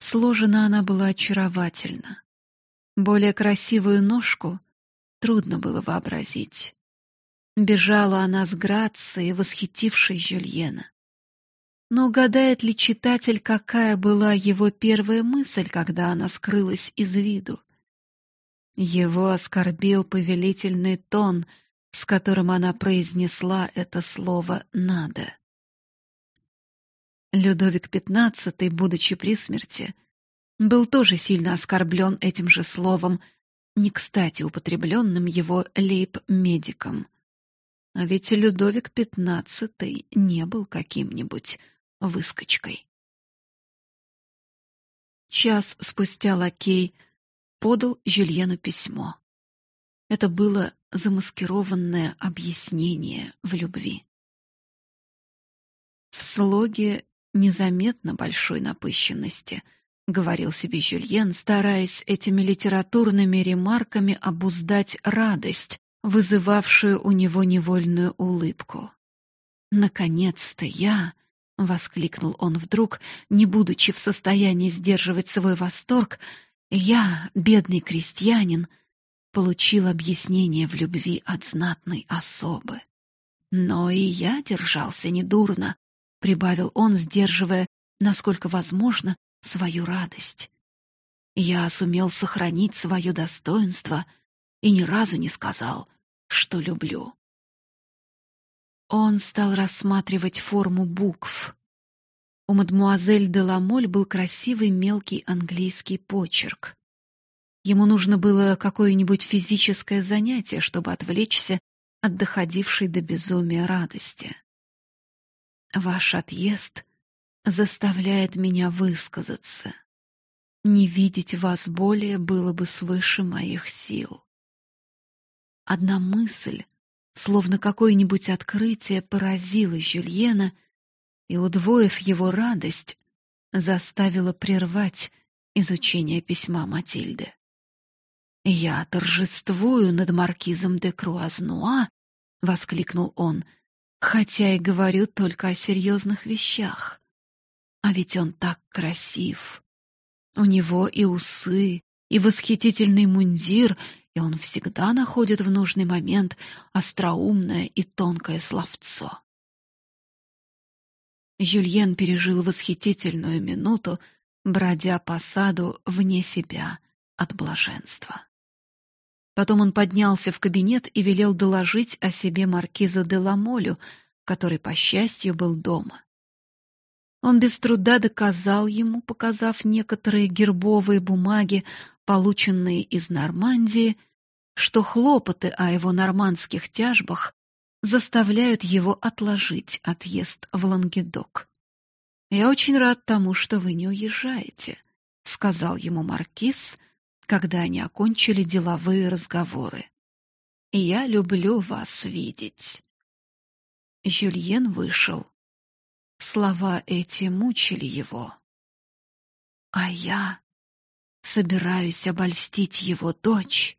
Сложена она была очаровательно. Более красивую ножку трудно было вообразить. Бежала она с грацией, восхитившей Жюльена. Но угадает ли читатель, какая была его первая мысль, когда она скрылась из виду? Его оскорбил повелительный тон, с которым она произнесла это слово «надо». Людовик XV, будучи при смерти, был тоже сильно оскорблен этим же словом, не кстати употребленным его лейб-медиком. А ведь Людовик XV не был каким-нибудь выскочкой. Час спустя лакей подал Жюльену письмо. Это было замаскированное объяснение в любви. В слоге незаметно большой напыщенности, говорил себе Жюльен, стараясь этими литературными ремарками обуздать радость, вызывавшую у него невольную улыбку. Наконец-то я, воскликнул он вдруг, не будучи в состоянии сдерживать свой восторг, я, бедный крестьянин, получил объяснение в любви от знатной особы. Но и я держался недурно, прибавил он, сдерживая, насколько возможно, свою радость. Я сумел сохранить свое достоинство и ни разу не сказал, что люблю. Он стал рассматривать форму букв. У мадмуазель де Ламоль был красивый мелкий английский почерк. Ему нужно было какое-нибудь физическое занятие, чтобы отвлечься от доходившей до безумия радости. Ваш отъезд заставляет меня высказаться. Не видеть вас более было бы свыше моих сил. Одна мысль, словно какое-нибудь открытие, поразила Жюльена и, удвоив его радость, заставила прервать изучение письма Матильды. «Я торжествую над маркизом де Круазнуа», — воскликнул он, — хотя и говорю только о серьезных вещах. А ведь он так красив. У него и усы, и восхитительный мундир, и он всегда находит в нужный момент остроумное и тонкое словцо. Жюльен пережил восхитительную минуту, бродя по саду вне себя от блаженства. Потом он поднялся в кабинет и велел доложить о себе маркизу де Ламолю, который, по счастью, был дома. Он без труда доказал ему, показав некоторые гербовые бумаги, полученные из Нормандии, что хлопоты о его нормандских тяжбах заставляют его отложить отъезд в Лангедок. «Я очень рад тому, что вы не уезжаете», — сказал ему маркиз, — когда они окончили деловые разговоры. «Я люблю вас видеть». Жюльен вышел. Слова эти мучили его. «А я собираюсь обольстить его дочь»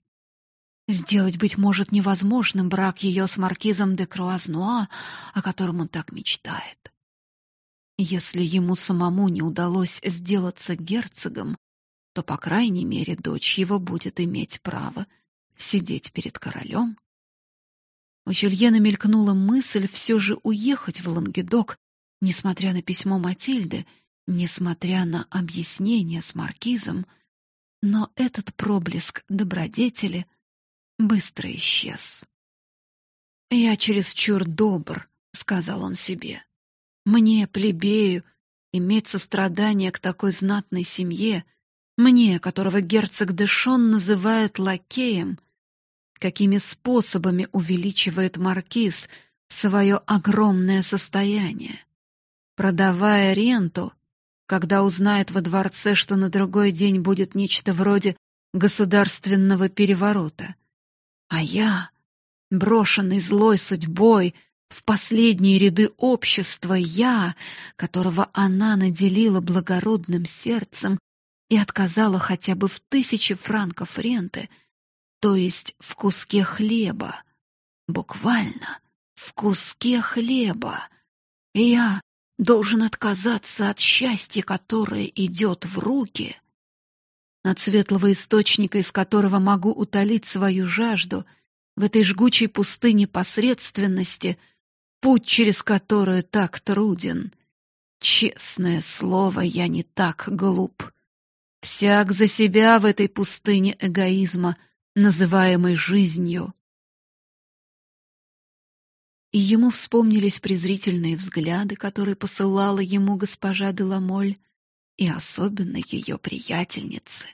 сделать, быть может, невозможным брак ее с маркизом де Круазнуа, о котором он так мечтает. Если ему самому не удалось сделаться герцогом, то, по крайней мере, дочь его будет иметь право сидеть перед королем. У Жюльена мелькнула мысль все же уехать в Лангедок, несмотря на письмо Матильды, несмотря на объяснение с маркизом, но этот проблеск добродетели быстро исчез. «Я чересчур добр», — сказал он себе. «Мне, плебею, иметь сострадание к такой знатной семье — мне, которого герцог Дэшон называет лакеем, какими способами увеличивает маркиз свое огромное состояние. Продавая ренту, когда узнает во дворце, что на другой день будет нечто вроде государственного переворота. А я, брошенный злой судьбой в последние ряды общества, я, которого она наделила благородным сердцем, и отказала хотя бы в тысяче франков ренты, то есть в куске хлеба. Буквально в куске хлеба. И я должен отказаться от счастья, которое идет в руки, от светлого источника, из которого могу утолить свою жажду в этой жгучей пустыне посредственности, путь через которую так труден. Честное слово, я не так глуп. Всяк за себя в этой пустыне эгоизма, называемой жизнью. И ему вспомнились презрительные взгляды, которые посылала ему госпожа Деламоль, и особенно ее приятельницы.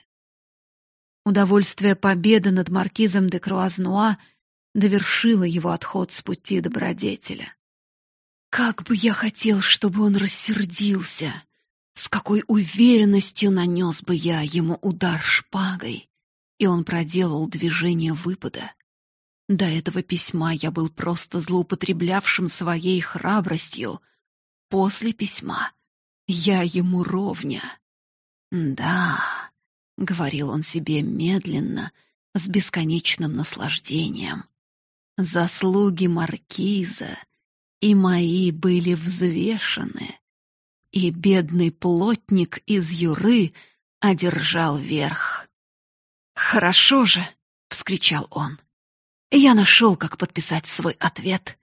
Удовольствие победы над маркизом де Круазнуа довершило его отход с пути добродетеля. Как бы я хотел, чтобы он рассердился! С какой уверенностью нанес бы я ему удар шпагой! И он проделал движение выпада. До этого письма я был просто злоупотреблявшим своей храбростью. После письма я ему ровня. Да, говорил он себе медленно, с бесконечным наслаждением. Заслуги маркиза и мои были взвешены, и бедный плотник из Юры одержал верх. Хорошо же, вскричал он. Я нашел, как подписать свой ответ.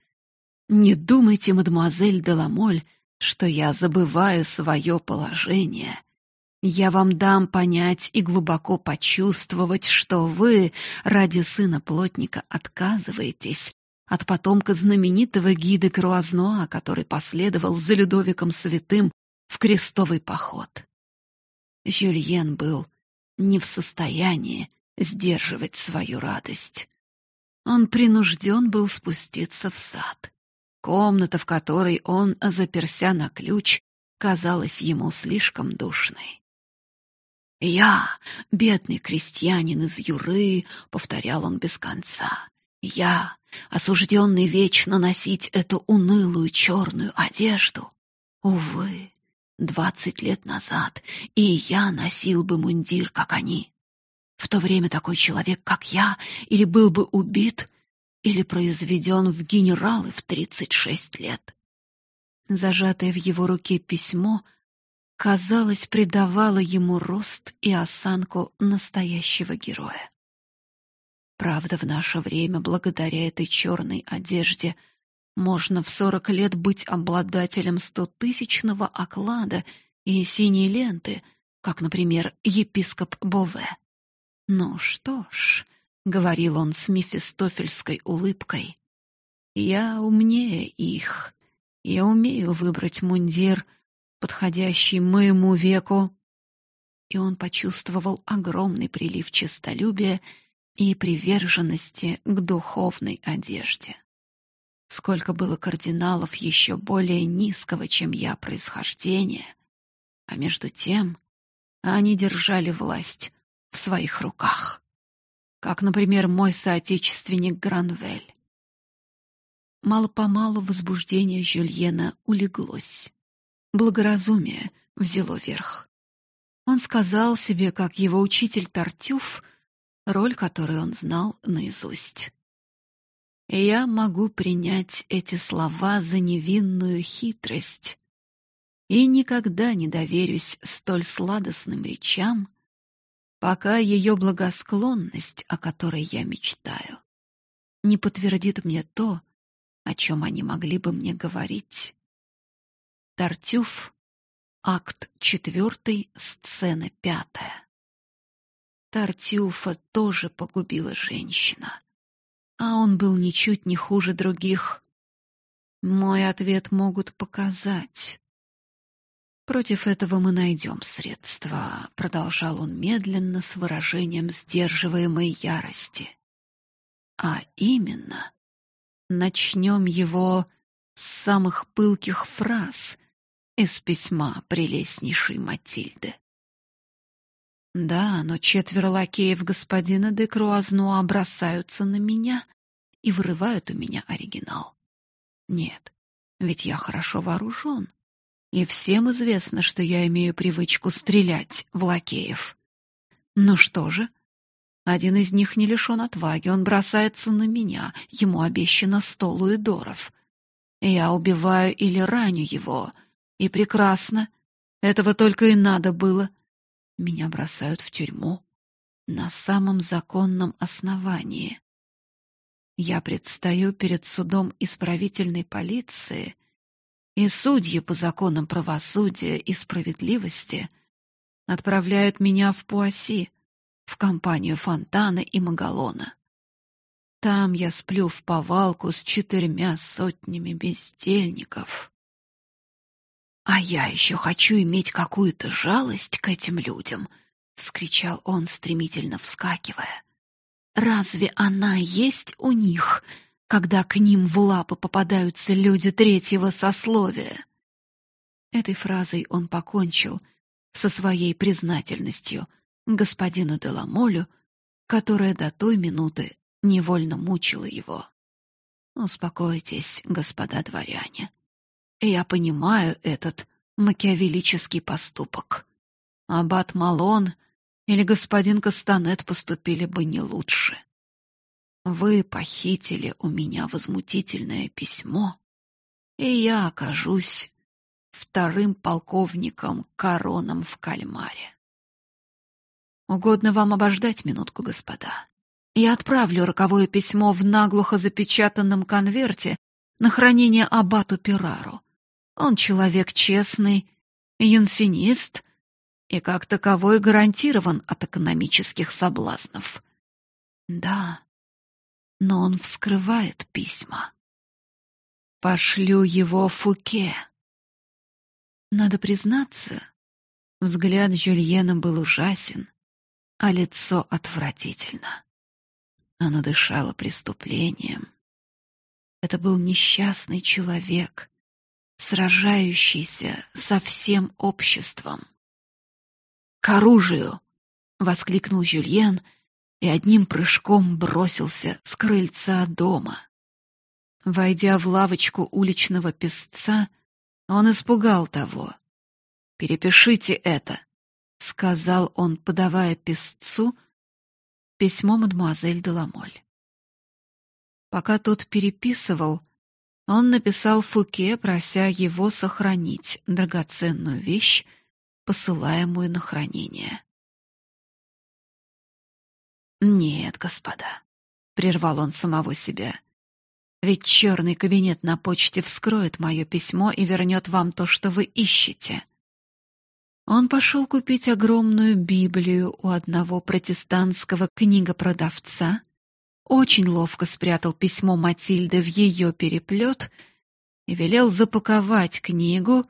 Не думайте, мадемуазель Деламоль, что я забываю свое положение. Я вам дам понять и глубоко почувствовать, что вы ради сына плотника отказываетесь от потомка знаменитого гида Круазноа, который последовал за Людовиком Святым в крестовый поход. Жюльен был не в состоянии сдерживать свою радость. Он принужден был спуститься в сад. Комната, в которой он заперся на ключ, казалась ему слишком душной. «Я, бедный крестьянин из Юры», — повторял он без конца, — «я, осужденный вечно носить эту унылую черную одежду. Увы, двадцать лет назад и я носил бы мундир, как они. В то время такой человек, как я, или был бы убит, или произведен в генералы в 36 лет. Зажатое в его руке письмо, казалось, придавало ему рост и осанку настоящего героя. Правда, в наше время, благодаря этой черной одежде, можно в сорок лет быть обладателем стотысячного оклада и синей ленты, как, например, епископ Бове. Ну что ж, говорил он с мефистофельской улыбкой. Я умнее их. Я умею выбрать мундир, подходящий моему веку. И он почувствовал огромный прилив честолюбия и приверженности к духовной одежде. Сколько было кардиналов еще более низкого, чем я, происхождения, а между тем они держали власть в своих руках как, например, мой соотечественник Гранвель. Мало-помалу возбуждение Жюльена улеглось. Благоразумие взяло верх. Он сказал себе, как его учитель Тартюф, роль которую он знал наизусть. Я могу принять эти слова за невинную хитрость и никогда не доверюсь столь сладостным речам, пока ее благосклонность, о которой я мечтаю, не подтвердит мне то, о чем они могли бы мне говорить. Тартюф, акт 4, сцена 5. Тартиуфа тоже погубила женщина. А он был ничуть не хуже других. Мой ответ могут показать. Против этого мы найдем средства, продолжал он медленно с выражением сдерживаемой ярости. А именно, начнем его с самых пылких фраз из письма прелестнейшей Матильды. Да, но четверо лакеев господина де Круазнуа бросаются на меня и вырывают у меня оригинал. Нет, ведь я хорошо вооружен и всем известно, что я имею привычку стрелять в лакеев. Ну что же? Один из них не лишен отваги, он бросается на меня, ему обещано сто луидоров. Я убиваю или раню его, И прекрасно. Этого только и надо было. Меня бросают в тюрьму на самом законном основании. Я предстаю перед судом исправительной полиции, и судьи по законам правосудия и справедливости отправляют меня в Пуасси, в компанию Фонтана и Магалона. Там я сплю в повалку с четырьмя сотнями бездельников. А я еще хочу иметь какую-то жалость к этим людям, вскричал он, стремительно вскакивая. Разве она есть у них, когда к ним в лапы попадаются люди третьего сословия? Этой фразой он покончил со своей признательностью господину Деламолю, которая до той минуты невольно мучила его. Успокойтесь, господа дворяне. Я понимаю этот макиавеллический поступок. Аббат Малон или господин Кастанет поступили бы не лучше. Вы похитили у меня возмутительное письмо, и я окажусь вторым полковником Короном в Кальмаре. Угодно вам обождать минутку, господа. Я отправлю роковое письмо в наглухо запечатанном конверте на хранение аббату Пирару. Он человек честный, янсинист и как таковой гарантирован от экономических соблазнов. Да, но он вскрывает письма. Пошлю его Фуке. Надо признаться, взгляд Жюльена был ужасен, а лицо отвратительно. Оно дышало преступлением. Это был несчастный человек, сражающийся со всем обществом. «К оружию!» — воскликнул Жюльен и одним прыжком бросился с крыльца дома. Войдя в лавочку уличного песца, он испугал того. «Перепишите это», — сказал он, подавая песцу письмо мадемуазель Деламоль. Пока тот переписывал, он написал Фуке, прося его сохранить драгоценную вещь, посылаемую на хранение. Нет, господа, прервал он самого себя. Ведь черный кабинет на почте вскроет мое письмо и вернет вам то, что вы ищете. Он пошел купить огромную Библию у одного протестантского книгопродавца очень ловко спрятал письмо Матильды в ее переплет и велел запаковать книгу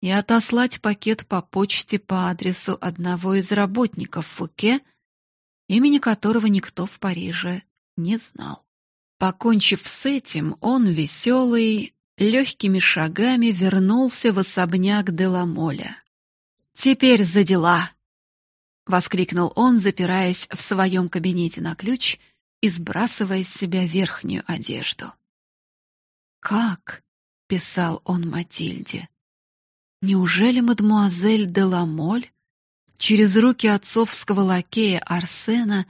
и отослать пакет по почте по адресу одного из работников Фуке, имени которого никто в Париже не знал. Покончив с этим, он веселый, легкими шагами вернулся в особняк Деламоля. Теперь за дела, воскликнул он, запираясь в своем кабинете на ключ и сбрасывая с себя верхнюю одежду. Как, писал он Матильде. Неужели мадмуазель де Ламоль через руки отцовского лакея Арсена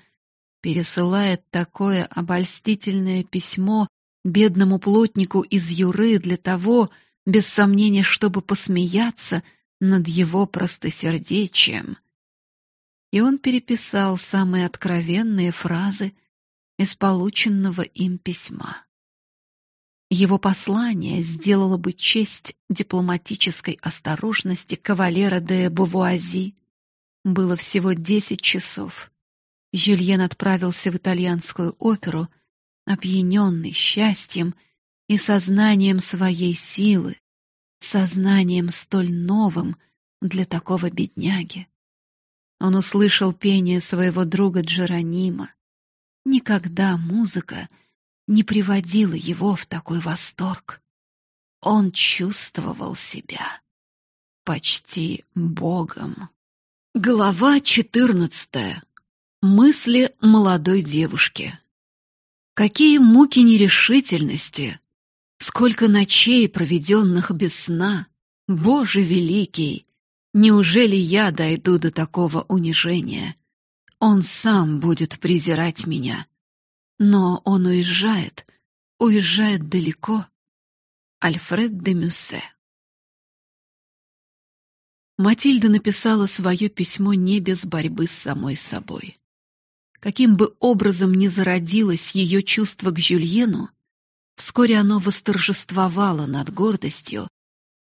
пересылает такое обольстительное письмо бедному плотнику из Юры для того, без сомнения, чтобы посмеяться над его простосердечием? И он переписал самые откровенные фразы из полученного им письма. Его послание сделало бы честь дипломатической осторожности кавалера де Бувуази. Было всего десять часов. Жюльен отправился в итальянскую оперу, опьяненный счастьем и сознанием своей силы, сознанием столь новым для такого бедняги. Он услышал пение своего друга Джеронима, Никогда музыка не приводила его в такой восторг. Он чувствовал себя почти богом. Глава 14. Мысли молодой девушки. Какие муки нерешительности, сколько ночей, проведенных без сна. Боже великий, неужели я дойду до такого унижения? Он сам будет презирать меня. Но он уезжает, уезжает далеко. Альфред де Мюссе Матильда написала свое письмо не без борьбы с самой собой. Каким бы образом ни зародилось ее чувство к Жюльену, вскоре оно восторжествовало над гордостью,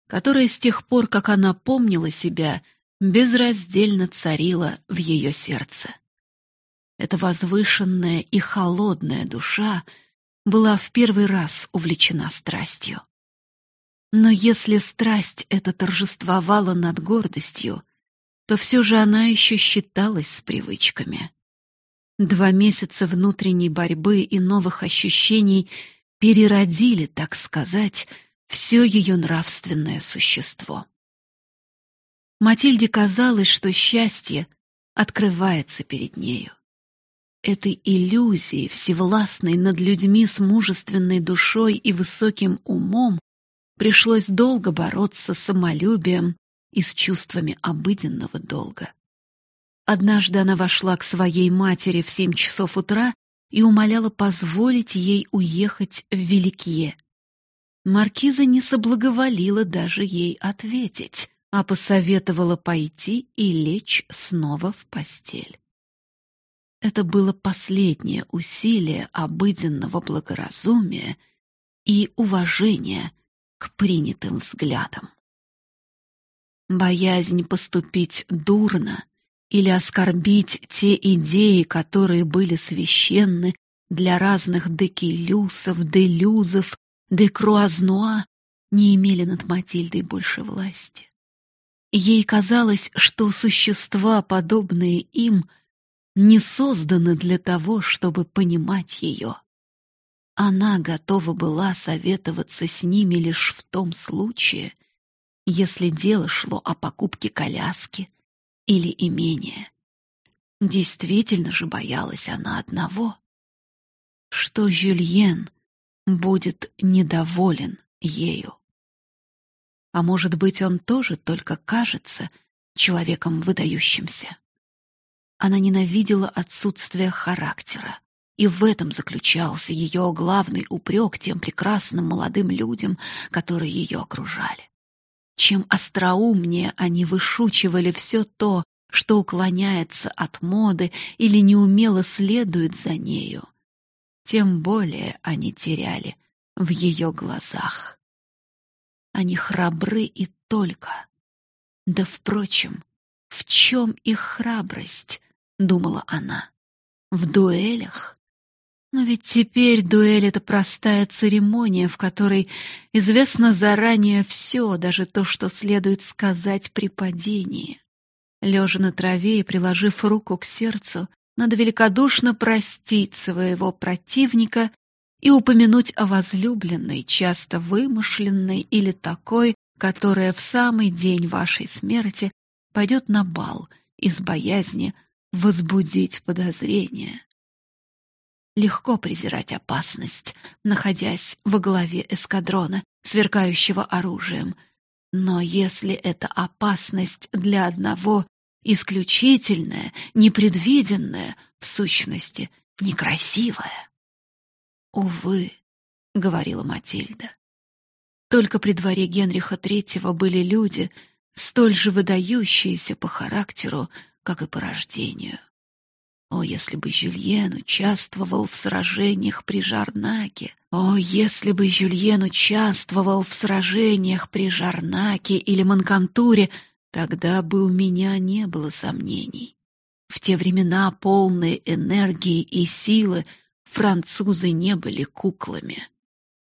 которая с тех пор, как она помнила себя, безраздельно царила в ее сердце. Эта возвышенная и холодная душа была в первый раз увлечена страстью. Но если страсть эта торжествовала над гордостью, то все же она еще считалась с привычками. Два месяца внутренней борьбы и новых ощущений переродили, так сказать, все ее нравственное существо. Матильде казалось, что счастье открывается перед нею. Этой иллюзии, всевластной над людьми с мужественной душой и высоким умом, пришлось долго бороться с самолюбием и с чувствами обыденного долга. Однажды она вошла к своей матери в семь часов утра и умоляла позволить ей уехать в Великие. Маркиза не соблаговолила даже ей ответить, а посоветовала пойти и лечь снова в постель. Это было последнее усилие обыденного благоразумия и уважения к принятым взглядам. Боязнь поступить дурно или оскорбить те идеи, которые были священны для разных декилюсов, делюзов, декруазнуа, не имели над Матильдой больше власти. Ей казалось, что существа, подобные им, не созданы для того, чтобы понимать ее. Она готова была советоваться с ними лишь в том случае, если дело шло о покупке коляски или имения. Действительно же боялась она одного, что Жюльен будет недоволен ею. А может быть, он тоже только кажется человеком выдающимся. Она ненавидела отсутствие характера, и в этом заключался ее главный упрек тем прекрасным молодым людям, которые ее окружали. Чем остроумнее они вышучивали все то, что уклоняется от моды или неумело следует за нею, тем более они теряли в ее глазах. Они храбры и только. Да, впрочем, в чем их храбрость, думала она. В дуэлях? Но ведь теперь дуэль — это простая церемония, в которой известно заранее все, даже то, что следует сказать при падении. Лежа на траве и приложив руку к сердцу, надо великодушно простить своего противника и упомянуть о возлюбленной, часто вымышленной или такой, которая в самый день вашей смерти пойдет на бал из боязни возбудить подозрения. Легко презирать опасность, находясь во главе эскадрона, сверкающего оружием. Но если эта опасность для одного исключительная, непредвиденная, в сущности, некрасивая. «Увы», — говорила Матильда, — «только при дворе Генриха III были люди, столь же выдающиеся по характеру, как и по рождению. О, если бы Жюльен участвовал в сражениях при Жарнаке! О, если бы Жюльен участвовал в сражениях при Жарнаке или Манкантуре, тогда бы у меня не было сомнений. В те времена, полные энергии и силы, французы не были куклами.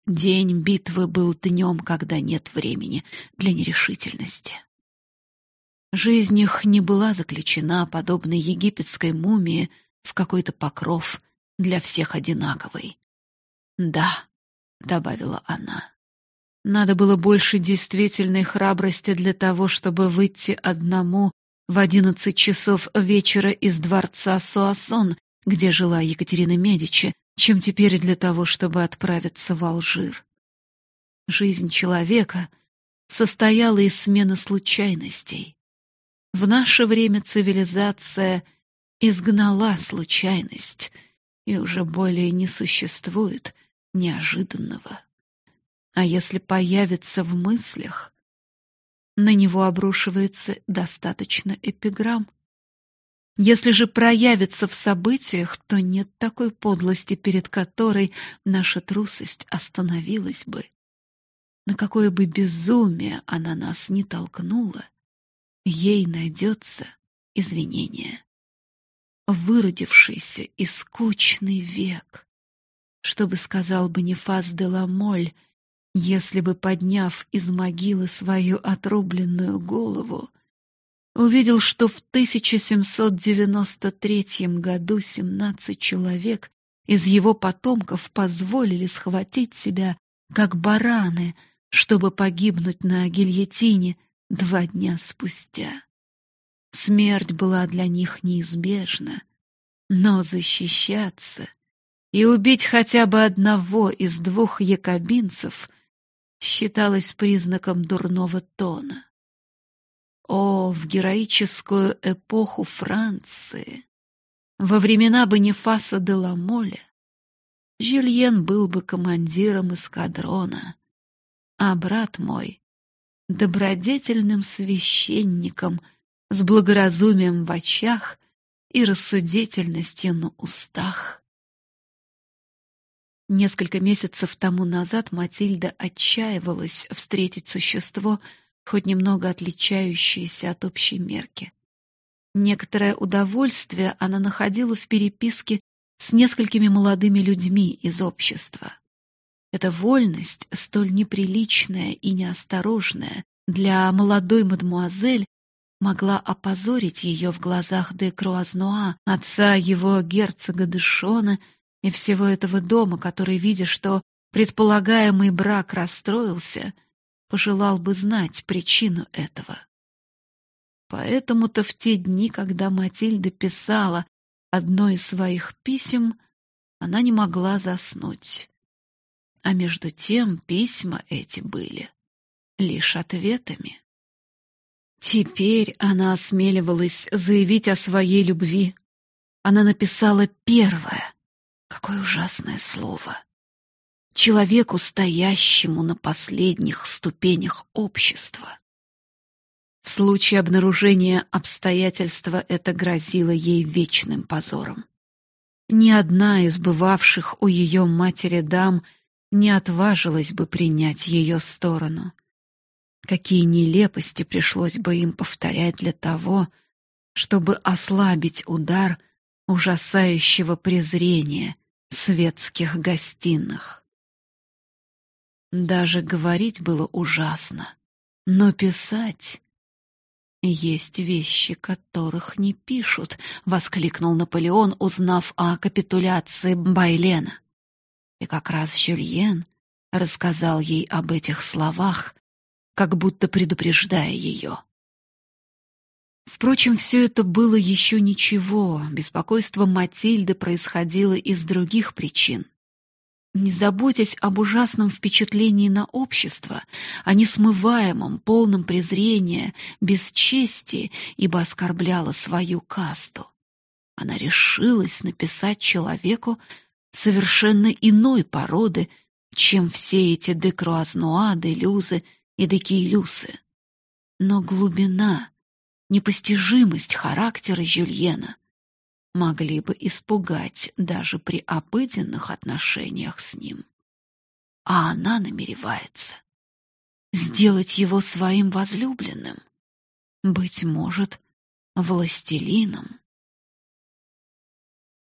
День битвы был днем, когда нет времени для нерешительности. Жизнь их не была заключена, подобно египетской мумии, в какой-то покров для всех одинаковый. «Да», — добавила она, — «надо было больше действительной храбрости для того, чтобы выйти одному в одиннадцать часов вечера из дворца Суассон, где жила Екатерина Медичи, чем теперь для того, чтобы отправиться в Алжир. Жизнь человека состояла из смены случайностей. В наше время цивилизация изгнала случайность, и уже более не существует неожиданного. А если появится в мыслях, на него обрушивается достаточно эпиграмм. Если же проявится в событиях, то нет такой подлости, перед которой наша трусость остановилась бы. На какое бы безумие она нас не толкнула, ей найдется извинение. Выродившийся и скучный век, сказал бы Нефас де Ламоль, если бы, подняв из могилы свою отрубленную голову, увидел, что в 1793 году 17 человек из его потомков позволили схватить себя, как бараны, чтобы погибнуть на гильотине два дня спустя. Смерть была для них неизбежна, но защищаться и убить хотя бы одного из двух якобинцев считалось признаком дурного тона. О, в героическую эпоху Франции, во времена Бонифаса де Ламоля, Жюльен был бы командиром эскадрона, а брат мой — добродетельным священником с благоразумием в очах и рассудительностью на устах. Несколько месяцев тому назад Матильда отчаивалась встретить существо, хоть немного отличающееся от общей мерки. Некоторое удовольствие она находила в переписке с несколькими молодыми людьми из общества. Эта вольность, столь неприличная и неосторожная для молодой мадмуазель, могла опозорить ее в глазах де Круазнуа, отца его герцога Дешона и всего этого дома, который, видя, что предполагаемый брак расстроился, пожелал бы знать причину этого. Поэтому-то в те дни, когда Матильда писала одно из своих писем, она не могла заснуть. А между тем письма эти были лишь ответами. Теперь она осмеливалась заявить о своей любви. Она написала первое, Какое ужасное слово. Человеку, стоящему на последних ступенях общества. В случае обнаружения обстоятельства это грозило ей вечным позором. Ни одна из бывавших у ее матери дам не отважилась бы принять ее сторону. Какие нелепости пришлось бы им повторять для того, чтобы ослабить удар ужасающего презрения светских гостиных. Даже говорить было ужасно, но писать есть вещи, которых не пишут, воскликнул Наполеон, узнав о капитуляции Байлена. И как раз Жюльен рассказал ей об этих словах, как будто предупреждая ее. Впрочем, все это было еще ничего. Беспокойство Матильды происходило из других причин. Не заботясь об ужасном впечатлении на общество, о несмываемом, полном презрения, бесчестии, ибо оскорбляла свою касту, она решилась написать человеку совершенно иной породы, чем все эти декруазнуа, делюзы и декиилюсы. Но глубина, непостижимость характера Жюльена могли бы испугать даже при обыденных отношениях с ним. А она намеревается сделать его своим возлюбленным, быть может, властелином.